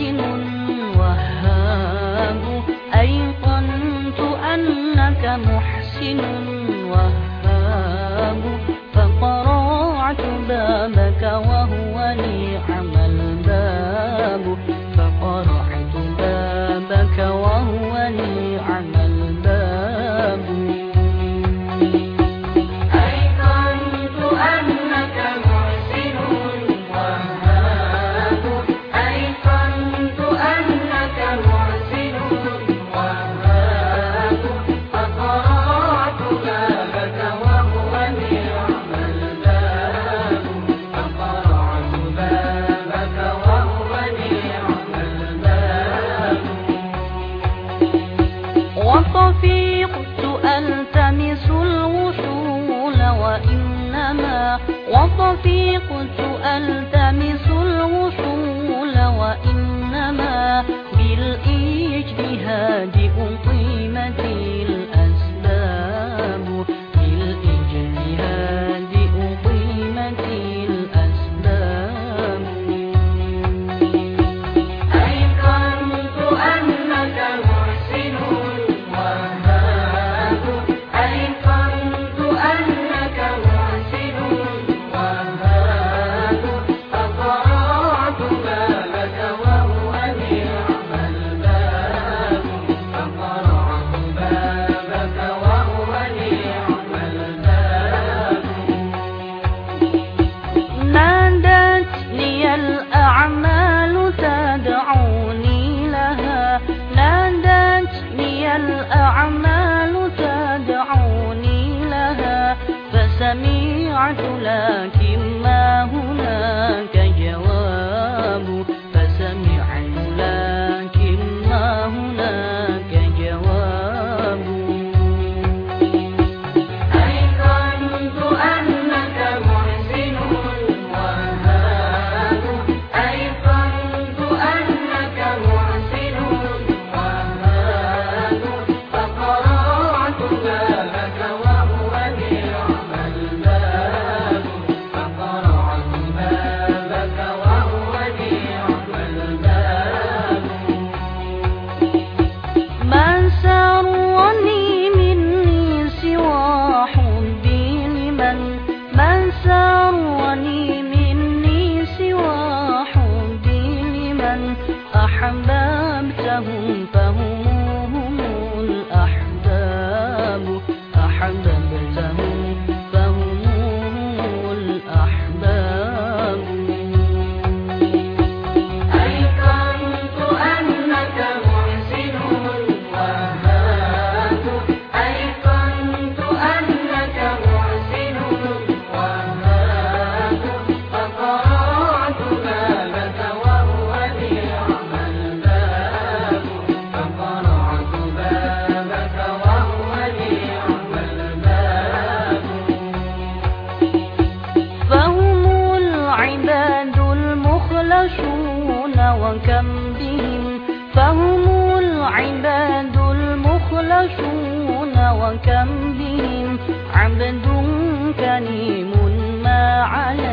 you know. وطفيق ألتمس الوصول وإنما بالإجتهاد أطيق أحببتهم فهم يعملون وكم بهم فهم العباد المخلصون وكم بهم عبد كريم ما عليه